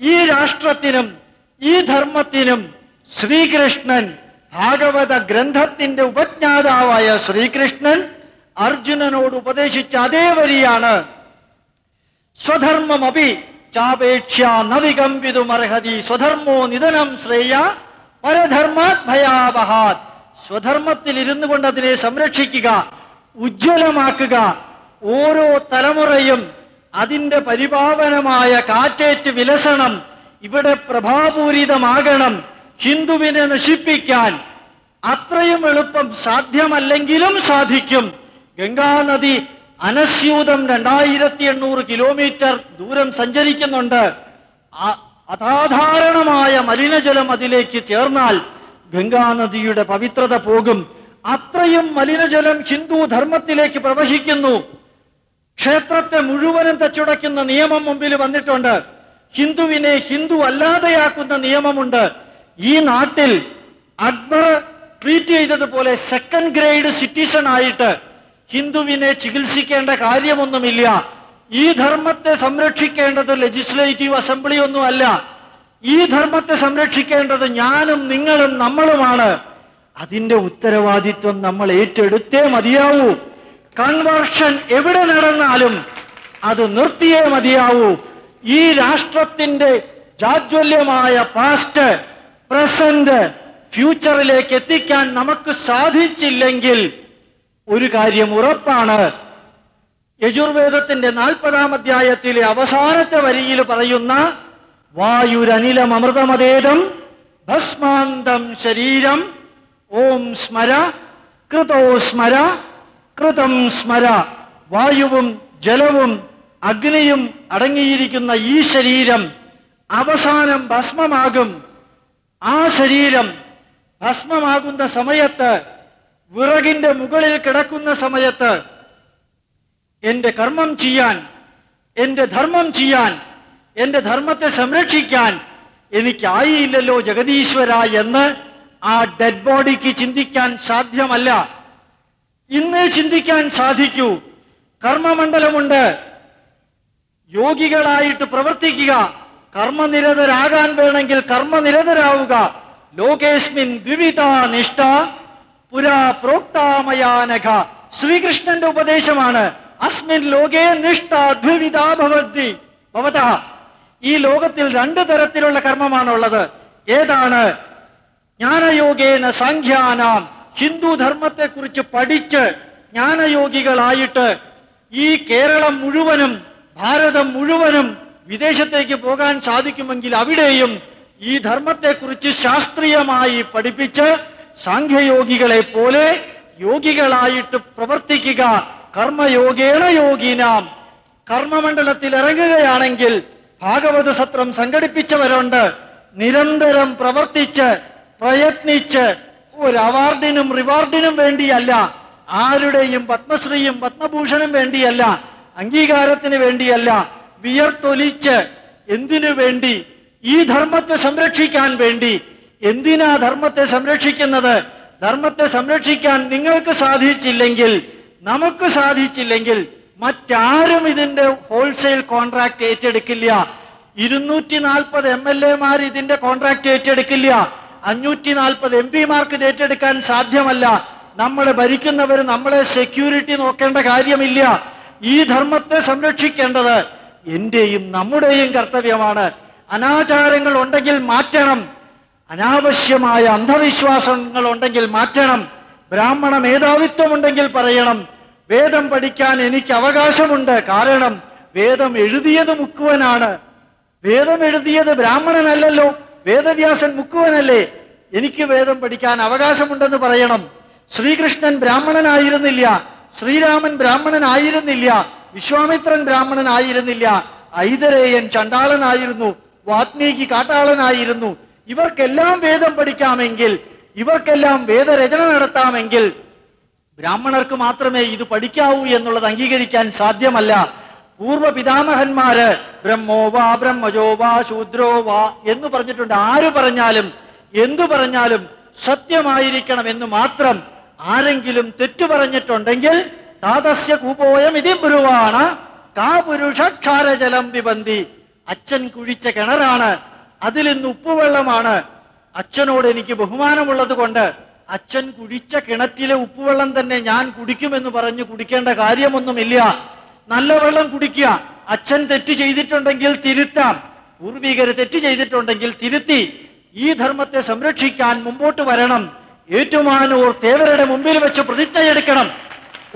A: ഈ രാഷ്ട്രത്തിനും ഈ ധർമ്മത്തിനും ശ്രീകൃഷ്ണൻ ഭാഗവത ഗ്രന്ഥത്തിന്റെ ഉപജ്ഞാതാവായ ശ്രീകൃഷ്ണൻ അർജുനനോട് ഉപദേശിച്ച അതേ വരിയാണ്. സ്വധർമ്മമപി ചാപേക്ഷ നവികമ്പിതുമർഹതി സ്വധർമ്മോ നിധനം ശ്രേയ പരധർമാത് ഭയാവഹാത് സ്വധർമ്മത്തിൽ ഇരുന്നു കൊണ്ട് അതിനെ സംരക്ഷിക്കുക ഉജ്ജ്വലമാക്കുക. ഓരോ തലമുറയും അതിന്റെ പരിപാവനമായ കാറ്റേറ്റ് വിലസണം ഇവിടെ പ്രഭാപൂരിതമാകണം ഹിന്ദുവിനെ നശിപ്പിക്കാൻ. അത്രയും എളുപ്പം സാധ്യമല്ലെങ്കിലും സാധിക്കും. ഗംഗാനദി അനസ്യൂതം രണ്ടായിരത്തി എണ്ണൂറ് കിലോമീറ്റർ ദൂരം സഞ്ചരിക്കുന്നുണ്ട്. അസാധാരണമായ മലിനജലം അതിലേക്ക് ചേർന്നാൽ ഗംഗാനദിയുടെ പവിത്രത പോകും. അത്രയും മലിനജലം ഹിന്ദു ധർമ്മത്തിലേക്ക് പ്രവഹിക്കുന്നു. ക്ഷേത്രത്തെ മുഴുവനും തച്ചുടയ്ക്കുന്ന നിയമം മുമ്പിൽ വന്നിട്ടുണ്ട്. ഹിന്ദുവിനെ ഹിന്ദു അല്ലാതെയാക്കുന്ന നിയമമുണ്ട്. ഈ നാട്ടിൽ അക്ബർ ട്രീറ്റ് ചെയ്തതുപോലെ സെക്കൻഡ് ഗ്രേഡ് സിറ്റിസൺ ആയിട്ട് ഹിന്ദുവിനെ ചികിത്സിക്കേണ്ട കാര്യമൊന്നുമില്ല. ഈ ധർമ്മത്തെ സംരക്ഷിക്കേണ്ടത് ലെജിസ്ലേറ്റീവ് അസംബ്ലി ഒന്നുമല്ല. ഈ ധർമ്മത്തെ സംരക്ഷിക്കേണ്ടത് ഞാനും നിങ്ങളും നമ്മളുമാണ്. അതിന്റെ ഉത്തരവാദിത്വം നമ്മൾ ഏറ്റെടുത്തേ മതിയാവൂ. കൺവേർഷൻ എവിടെ നടന്നാലും അത് നിർത്തിയേ മതിയാവൂ. ഈ രാഷ്ട്രത്തിന്റെ ജാജ്വല്യമായ പാസ്റ്റ് പ്രസന്റ് ഫ്യൂച്ചറിലേക്ക് എത്തിക്കാൻ നമുക്ക് സാധിച്ചില്ലെങ്കിൽ ഒരു കാര്യം ഉറപ്പാണ്. യജുർവേദത്തിന്റെ നാൽപ്പതാം അധ്യായത്തിലെ അവസാനത്തെ വരിയിൽ പറയുന്ന വായുരനിലമൃതമതേദം ഭസ്മാന്തം ശരീരം ഓം സ്മര കൃതോ സ്മര കൃതം സ്മര. വായുവും ജലവും അഗ്നിയും അടങ്ങിയിരിക്കുന്ന ഈ ശരീരം അവസാനം ഭസ്മമാകും. ആ ശരീരം ഭസ്മമാകുന്ന സമയത്ത് വിറകിന്റെ മുകളിൽ കിടക്കുന്ന സമയത്ത് എന്റെ കർമ്മം ചെയ്യാൻ എന്റെ ധർമ്മം ചെയ്യാൻ എന്റെ ധർമ്മത്തെ സംരക്ഷിക്കാൻ എനിക്കായില്ലല്ലോ ജഗതീശ്വര എന്ന് ആ ഡെഡ് ബോഡിക്ക് ചിന്തിക്കാൻ സാധ്യമല്ല. ഇന്ന് ചിന്തിക്കാൻ സാധിക്കൂ. കർമ്മമണ്ഡലമുണ്ട്. യോഗികളായിട്ട് പ്രവർത്തിക്കുക. കർമ്മനിരതരാകാൻ വേണമെങ്കിൽ കർമ്മനിരതരാവുക. ലോകേസ്മിൻ ദ്വിവിധ നിഷ്ഠ പുരാ പ്രോക്താമയാനഘ. ശ്രീകൃഷ്ണന്റെ ഉപദേശമാണ്. അസ്മിൻ ലോകേ നിഷ്ഠാദ്വിവിധാ ഭവതി. ഭവത ഈ ലോകത്തിൽ രണ്ട് തരത്തിലുള്ള കർമ്മമാണുള്ളത്. ഏതാണ്? ജ്ഞാനയോഗേന സാഖ്യാനാം. ഹിന്ദു ധർമ്മത്തെക്കുറിച്ച് പഠിച്ച് ജ്ഞാനയോഗികളായിട്ട് ഈ കേരളം മുഴുവനും ഭാരതം മുഴുവനും വിദേശത്തേക്ക് പോകാൻ സാധിക്കുമെങ്കിൽ അവിടെയും ഈ ധർമ്മത്തെക്കുറിച്ച് ശാസ്ത്രീയമായി പഠിപ്പിച്ച് സാഖ്യയോഗികളെ പോലെ യോഗികളായിട്ട് പ്രവർത്തിക്കുക കർമ്മയോഗേണ യോഗിനാം. കർമ്മമണ്ഡലത്തിൽ ഇറങ്ങുകയാണെങ്കിൽ ഭാഗവത സത്രം സംഘടിപ്പിച്ചവരുണ്ട്. നിരന്തരം പ്രവർത്തിച്ച് പ്രയത്നിച്ച് ഒരു അവാർഡിനും റിവാർഡിനും വേണ്ടിയല്ല ആരുടെയും പത്മശ്രീയും പത്മഭൂഷണും വേണ്ടിയല്ല അംഗീകാരത്തിന് വേണ്ടിയല്ല വിയർത്തൊലിച്ച് എന്തിനു വേണ്ടി? ഈ ധർമ്മത്തെ സംരക്ഷിക്കാൻ വേണ്ടി എന്തിനാ ധർമ്മത്തെ സംരക്ഷിക്കുന്നത്? ധർമ്മത്തെ സംരക്ഷിക്കാൻ നിങ്ങൾക്ക് സാധിച്ചില്ലെങ്കിൽ നമുക്ക് സാധിച്ചില്ലെങ്കിൽ മറ്റാരും ഇതിന്റെ ഹോൾസെയിൽ കോൺട്രാക്ട് ഏറ്റെടുക്കില്ല. ഇരുന്നൂറ്റി നാൽപ്പത് എം എൽ എമാർ ഇതിന്റെ കോൺട്രാക്ട് ഏറ്റെടുക്കില്ല. അഞ്ഞൂറ്റി നാൽപ്പത് എം പിമാർക്ക് ഇത് ഏറ്റെടുക്കാൻ സാധ്യമല്ല. നമ്മൾ ഭരിക്കുന്നവർ നമ്മളെ സെക്യൂരിറ്റി നോക്കേണ്ട കാര്യമില്ല. ഈ ധർമ്മത്തെ സംരക്ഷിക്കേണ്ടത് എന്റെയും നമ്മുടെയും കർത്തവ്യമാണ്. അനാചാരങ്ങൾ ഉണ്ടെങ്കിൽ മാറ്റണം. അനാവശ്യമായ അന്ധവിശ്വാസങ്ങൾ ഉണ്ടെങ്കിൽ മാറ്റണം. ബ്രാഹ്മണ മേധാവിത്വമുണ്ടെങ്കിൽ പറയണം. വേദം പഠിക്കാൻ എനിക്ക് അവകാശമുണ്ട്. കാരണം വേദം എഴുതിയത് മുക്കുവനാണ്. വേദം എഴുതിയത് ബ്രാഹ്മണനല്ലല്ലോ. വേദവ്യാസൻ മുക്കുവനല്ലേ. എനിക്ക് വേദം പഠിക്കാൻ അവകാശമുണ്ടെന്ന് പറയണം. ശ്രീകൃഷ്ണൻ ബ്രാഹ്മണനായിരുന്നില്ല. ശ്രീരാമൻ ബ്രാഹ്മണനായിരുന്നില്ല. വിശ്വാമിത്രൻ ബ്രാഹ്മണനായിരുന്നില്ല. ഐതരേയൻ ചണ്ടാളനായിരുന്നു. വാത്മീകി കാട്ടാളനായിരുന്നു. ഇവർക്കെല്ലാം വേദം പഠിക്കാമെങ്കിൽ ഇവർക്കെല്ലാം വേദരചന നടത്താമെങ്കിൽ ബ്രാഹ്മണർക്ക് മാത്രമേ ഇത് പഠിക്കാവൂ എന്നുള്ളത് അംഗീകരിക്കാൻ സാധ്യമല്ല. പൂർവ പിതാമഹന്മാര് ബ്രഹ്മോ വാ ബ്രഹ്മജോ വാ ശൂദ്രോ വാ എന്ന് പറഞ്ഞിട്ടുണ്ട്. ആര് പറഞ്ഞാലും എന്തു പറഞ്ഞാലും സത്യമായിരിക്കണം എന്ന് മാത്രം ആരെങ്കിലും തെറ്റു പറഞ്ഞിട്ടുണ്ടെങ്കിൽ താതസ്യ കൂപോയം ഇതി ബ്രുവാണ് കാ പുരുഷക്ഷാരജലം വിബന്തി. അച്ഛൻ കുഴിച്ച കിണറാണ്. അതിൽ ഇന്ന് ഉപ്പുവെള്ളമാണ്. അച്ഛനോട് എനിക്ക് ബഹുമാനമുള്ളത് കൊണ്ട് അച്ഛൻ കുടിച്ച കിണറ്റിലെ ഉപ്പുവെള്ളം തന്നെ ഞാൻ കുടിക്കുമെന്ന് പറഞ്ഞ് കുടിക്കേണ്ട കാര്യമൊന്നുമില്ല. നല്ല വെള്ളം കുടിക്കുക. അച്ഛൻ തെറ്റ് ചെയ്തിട്ടുണ്ടെങ്കിൽ തിരുത്താം. പൂർവികർ തെറ്റ് ചെയ്തിട്ടുണ്ടെങ്കിൽ തിരുത്തി. ഈ ധർമ്മത്തെ സംരക്ഷിക്കാൻ മുമ്പോട്ട് വരണം. ഏറ്റുമാനൂർ തേവരുടെ മുമ്പിൽ വെച്ച് പ്രതിജ്ഞയെടുക്കണം.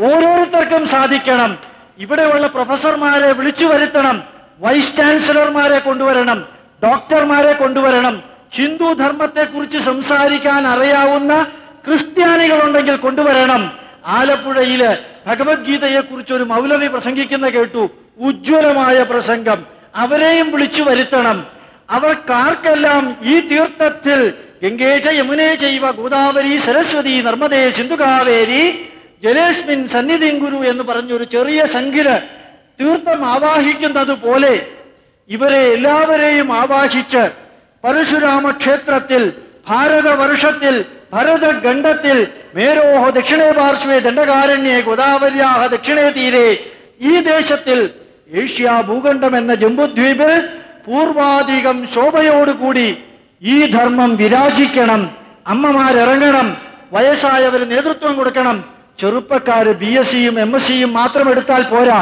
A: ഓരോരുത്തർക്കും സാധിക്കണം. ഇവിടെയുള്ള പ്രൊഫസർമാരെ വിളിച്ചു വരുത്തണം. വൈസ് ചാൻസലർമാരെ കൊണ്ടുവരണം. ഡോക്ടർമാരെ കൊണ്ടുവരണം. ഹിന്ദു ധർമ്മത്തെക്കുറിച്ച് സംസാരിക്കാൻ അറിയാവുന്ന ക്രിസ്ത്യാനികളുണ്ടെങ്കിൽ കൊണ്ടുവരണം. ആലപ്പുഴയിൽ ഭഗവത്ഗീതയെക്കുറിച്ച് ഒരു മൗലവി പ്രസംഗിക്കുന്ന കേട്ടു. ഉജ്ജ്വലമായ പ്രസംഗം. അവരെയും വിളിച്ചു വരുത്തണം. അവർക്കാർക്കെല്ലാം ഈ തീർത്ഥത്തിൽ ഗംഗേജ യമുനേ ചെയ്വ ഗോദാവരി സരസ്വതി നർമ്മദേ സിന്ധുകാവേരി ജലേസ്മിൻ സന്നിധിം ഗുരു എന്ന് പറഞ്ഞൊരു ചെറിയ സംഖ്യര് തീർത്ഥം ആവാഹിക്കുന്നത് പോലെ ഇവരെ എല്ലാവരെയും ആവാഹിച്ച് പരശുരാമ ക്ഷേത്രത്തിൽ ഭാരതവർഷത്തിൽ ഭരതഖണ്ഡത്തിൽ മേരോഹ ദക്ഷിണേ പാർശ്വേ ദണ്ഡകാരണ്യേ ഗോദാവര്യാഹ ദക്ഷിണേ തീരെ ഈ ദേശത്തിൽ ഏഷ്യ ഭൂഖണ്ഡം എന്ന ജംബുദ്വീപിൽ പൂർവാധികം ശോഭയോടുകൂടി ഈ ധർമ്മം വിരാജിക്കണം അമ്മമാരിറങ്ങണം വയസ്സായവർ നേതൃത്വം കൊടുക്കണം ചെറുപ്പക്കാര് ബി എസ് സിയും എം എസ് സിയും മാത്രം എടുത്താൽ പോരാ.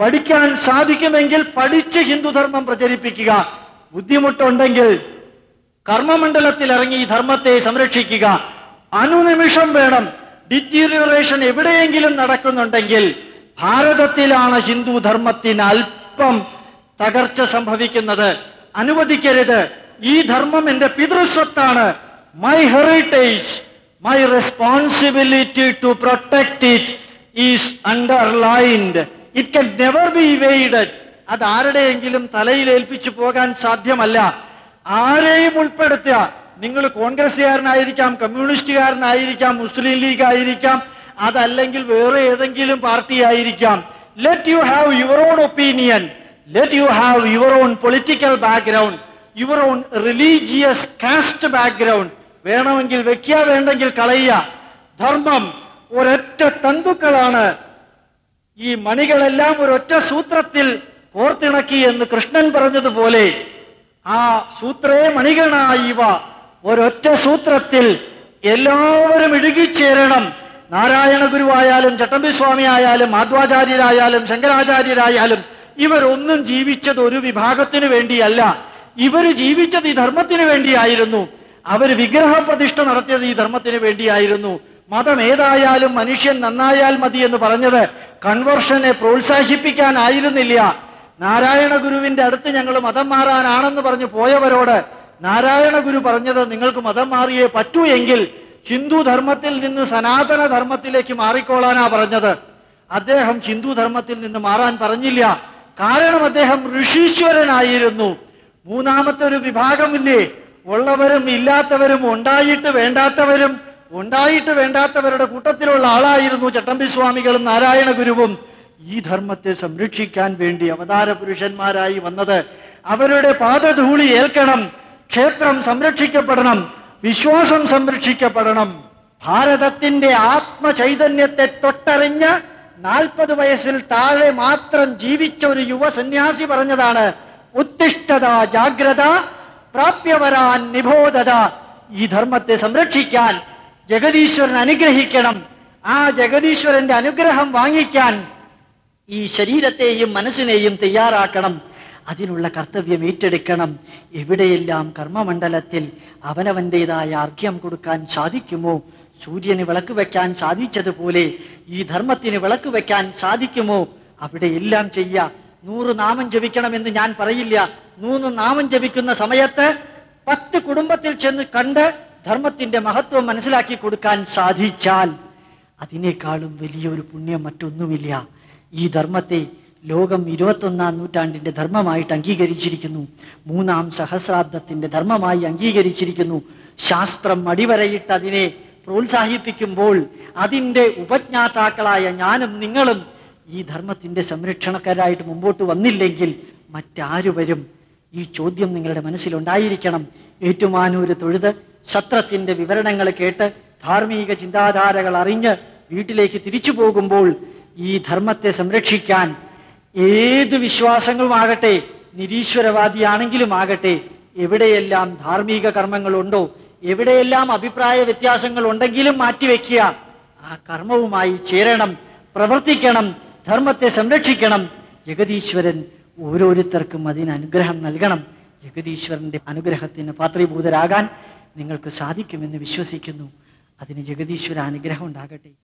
A: പഠിക്കാൻ സാധിക്കുമെങ്കിൽ പഠിച്ച് ഹിന്ദുധർമ്മം പ്രചരിപ്പിക്കുക. ബുദ്ധിമുട്ടുണ്ടെങ്കിൽ കർമ്മമണ്ഡലത്തിൽ ഇറങ്ങി ഈ ധർമ്മത്തെ സംരക്ഷിക്കുക. അനുനിമിഷം വേണം. ഡിറ്റീരിയറേഷൻ എവിടെയെങ്കിലും നടക്കുന്നുണ്ടെങ്കിൽ ഭാരതത്തിലാണ് ഹിന്ദു ധർമ്മത്തിന് അല്പം തകർച്ച സംഭവിക്കുന്നത്. അനുവദിക്കരുത്. ഈ ധർമ്മം എന്റെ പിതൃസ്വത്താണ്. My heritage my responsibility to protect it is underlined it can never be evaded അത് ആരുടെയെങ്കിലും തലയിൽ ഏൽപ്പിച്ചു പോകാൻ സാധ്യമല്ല. ആരെയും ഉൾപ്പെടുത്തുക. നിങ്ങൾ കോൺഗ്രസ്സുകാരനായിരിക്കാം കമ്മ്യൂണിസ്റ്റുകാരനായിരിക്കാം മുസ്ലിം ലീഗ് ആയിരിക്കാം അതല്ലെങ്കിൽ വേറെ ഏതെങ്കിലും പാർട്ടി ആയിരിക്കാം. Let you have your own opinion let you have your own political background your own religious caste background വേണമെങ്കിൽ വെക്കുക വേണ്ടെങ്കിൽ കളയുക. ധർമ്മം ഒരൊറ്റ തന്തുക്കളാണ്. ഈ മണികളെല്ലാം ഒരൊറ്റ സൂത്രത്തിൽ കോർത്തിണക്കി എന്ന് കൃഷ്ണൻ പറഞ്ഞതുപോലെ ആ സൂത്രേ മണികണായിവ ഒരൊറ്റ സൂത്രത്തിൽ എല്ലാവരും ഇഴുകിച്ചേരണം. നാരായണ ഗുരുവായാലും ചട്ടമ്പിസ്വാമി ആയാലും മാധ്വാചാര്യരായാലും ശങ്കരാചാര്യരായാലും ഇവരൊന്നും ജീവിച്ചത് ഒരു വിഭാഗത്തിനു വേണ്ടിയല്ല. ഇവർ ജീവിച്ചത് ഈ ധർമ്മത്തിന് വേണ്ടിയായിരുന്നു. അവർ വിഗ്രഹ പ്രതിഷ്ഠ നടത്തിയത് ഈ ധർമ്മത്തിന് വേണ്ടിയായിരുന്നു. മതം ഏതായാലും മനുഷ്യൻ നന്നായാൽ മതി എന്ന് പറഞ്ഞത് കൺവർഷനെ പ്രോത്സാഹിപ്പിക്കാനായിരുന്നില്ല. നാരായണ ഗുരുവിന്റെ അടുത്ത് ഞങ്ങൾ മതം മാറാനാണെന്ന് പറഞ്ഞു പോയവരോട് നാരായണ ഗുരു പറഞ്ഞത് നിങ്ങൾക്ക് മതം മാറിയേ പറ്റൂ എങ്കിൽ ഹിന്ദു ധർമ്മത്തിൽ നിന്ന് സനാതന ധർമ്മത്തിലേക്ക് മാറിക്കോളാനാ പറഞ്ഞത്. അദ്ദേഹം ഹിന്ദു ധർമ്മത്തിൽ നിന്ന് മാറാൻ പറഞ്ഞില്ല. കാരണം അദ്ദേഹം ഋഷീശ്വരനായിരുന്നു. മൂന്നാമത്തെ ഒരു വിഭാഗമില്ലേ? ഉള്ളവരും ഇല്ലാത്തവരും ഉണ്ടായിട്ട് വേണ്ടാത്തവരും ഉണ്ടായിട്ട് വേണ്ടാത്തവരുടെ കൂട്ടത്തിലുള്ള ആളായിരുന്നു ചട്ടമ്പിസ്വാമികളും നാരായണ ഗുരുവും. ഈ ധർമ്മത്തെ സംരക്ഷിക്കാൻ വേണ്ടി അവതാര പുരുഷന്മാരായി വന്നത് അവരുടെ പാദധൂളി ഏൽക്കണം ക്ഷേത്രം സംരക്ഷിക്കപ്പെടണം വിശ്വാസം സംരക്ഷിക്കപ്പെടണം. ഭാരതത്തിന്റെ ആത്മചൈതന്യത്തെ തൊട്ടറിഞ്ഞ് നാൽപ്പത് വയസ്സിൽ താഴെ മാത്രം ജീവിച്ച ഒരു യുവ സന്യാസി പറഞ്ഞതാണ് ഉത്തിഷ്ഠത ജാഗ്രത പ്രാപ്യവരാൻ നിബോധത. ഈ ധർമ്മത്തെ സംരക്ഷിക്കാൻ ജഗദീശ്വരൻ അനുഗ്രഹിക്കണം. ആ ജഗതീശ്വരന്റെ അനുഗ്രഹം വാങ്ങിക്കാൻ ഈ ശരീരത്തെയും മനസ്സിനെയും തയ്യാറാക്കണം. അതിനുള്ള കർത്തവ്യം ഏറ്റെടുക്കണം. എവിടെയെല്ലാം കർമ്മമണ്ഡലത്തിൽ അവനവന്റേതായ അർഘ്യം കൊടുക്കാൻ സാധിക്കുമോ? സൂര്യന് വിളക്ക് വെക്കാൻ സാധിച്ചതുപോലെ ഈ ധർമ്മത്തിന് വിളക്ക് വെക്കാൻ സാധിക്കുമോ? അവിടെ എല്ലാം ചെയ്യ. നൂറ് നാമം ജപിക്കണമെന്ന് ഞാൻ പറയില്ല. നൂറ് നാമം ജപിക്കുന്ന സമയത്ത് പത്ത് കുടുംബത്തിൽ ചെന്ന് കണ്ട് ധർമ്മത്തിന്റെ മഹത്വം മനസ്സിലാക്കി കൊടുക്കാൻ സാധിച്ചാൽ അതിനേക്കാളും വലിയൊരു പുണ്യം മറ്റൊന്നുമില്ല. ഈ ധർമ്മത്തെ ലോകം ഇരുപത്തൊന്നാം നൂറ്റാണ്ടിന്റെ ധർമ്മമായിട്ട് അംഗീകരിച്ചിരിക്കുന്നു. മൂന്നാം സഹസ്രാബ്ദത്തിന്റെ ധർമ്മമായി അംഗീകരിച്ചിരിക്കുന്നു. ശാസ്ത്രം അടിവരയിട്ട് അതിനെ പ്രോത്സാഹിപ്പിക്കുമ്പോൾ അതിന്റെ ഉപജ്ഞാതാക്കളായ ഞാനും നിങ്ങളും ഈ ധർമ്മത്തിന്റെ സംരക്ഷണക്കാരായിട്ട് മുമ്പോട്ട് വന്നില്ലെങ്കിൽ മറ്റാരു വരും ഈ ചോദ്യം നിങ്ങളുടെ മനസ്സിലുണ്ടായിരിക്കണം. ഏറ്റുമാനൂര് തൊഴുത് സത്രത്തിന്റെ വിവരണങ്ങൾ കേട്ട് ധാർമ്മിക ചിന്താധാരകൾ അറിഞ്ഞ് വീട്ടിലേക്ക് തിരിച്ചു പോകുമ്പോൾ ഈ ധർമ്മത്തെ സംരക്ഷിക്കാൻ ഏത് വിശ്വാസങ്ങളുമാകട്ടെ നിരീശ്വരവാദിയാണെങ്കിലും ആകട്ടെ എവിടെയെല്ലാം ധാർമ്മിക കർമ്മങ്ങളുണ്ടോ എവിടെയെല്ലാം അഭിപ്രായ വ്യത്യാസങ്ങൾ ഉണ്ടെങ്കിലും മാറ്റിവെക്കുക ആ കർമ്മവുമായി ചേരണം പ്രവർത്തിക്കണം ധർമ്മത്തെ സംരക്ഷിക്കണം. ജഗതീശ്വരൻ ഓരോരുത്തർക്കും അതിന് അനുഗ്രഹം നൽകണം. ജഗതീശ്വരന്റെ അനുഗ്രഹത്തിന് പാത്രീഭൂതരാകാൻ നിങ്ങൾക്ക് സാധിക്കുമെന്ന് വിശ്വസിക്കുന്നു. അതിന് ജഗതീശ്വര അനുഗ്രഹം ഉണ്ടാകട്ടെ.